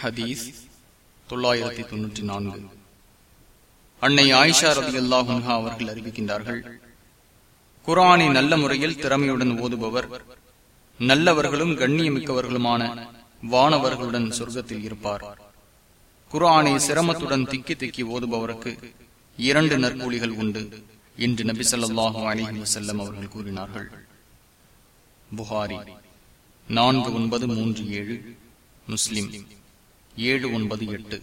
ஹதீஸ் தொள்ளாயிரத்தி தொன்னூற்றி நான்கு. அன்னை ஆயிஷா ரதி அல்லாஹுன்ஹா அவர்கள் அறிவிக்கின்றார்கள் குரானை நல்ல முறையில் திறமையுடன் ஓதுபவர் நல்லவர்களும் கண்ணியமிக்கவர்களுமான வானவர்களுடன் சொர்க்கத்தில் இருப்பார். குரானை சிரமத்துடன் திக்கி திக்கி ஓதுபவருக்கு இரண்டு நற்கூலிகள் உண்டு என்று நபி சொல்லாஹு அலிஹி வசல்லம் அவர்கள் கூறினார்கள். புகாரி நான்கு ஒன்பது மூன்று ஏழு முஸ்லிம். ஏழு ஒன்பது எட்டு.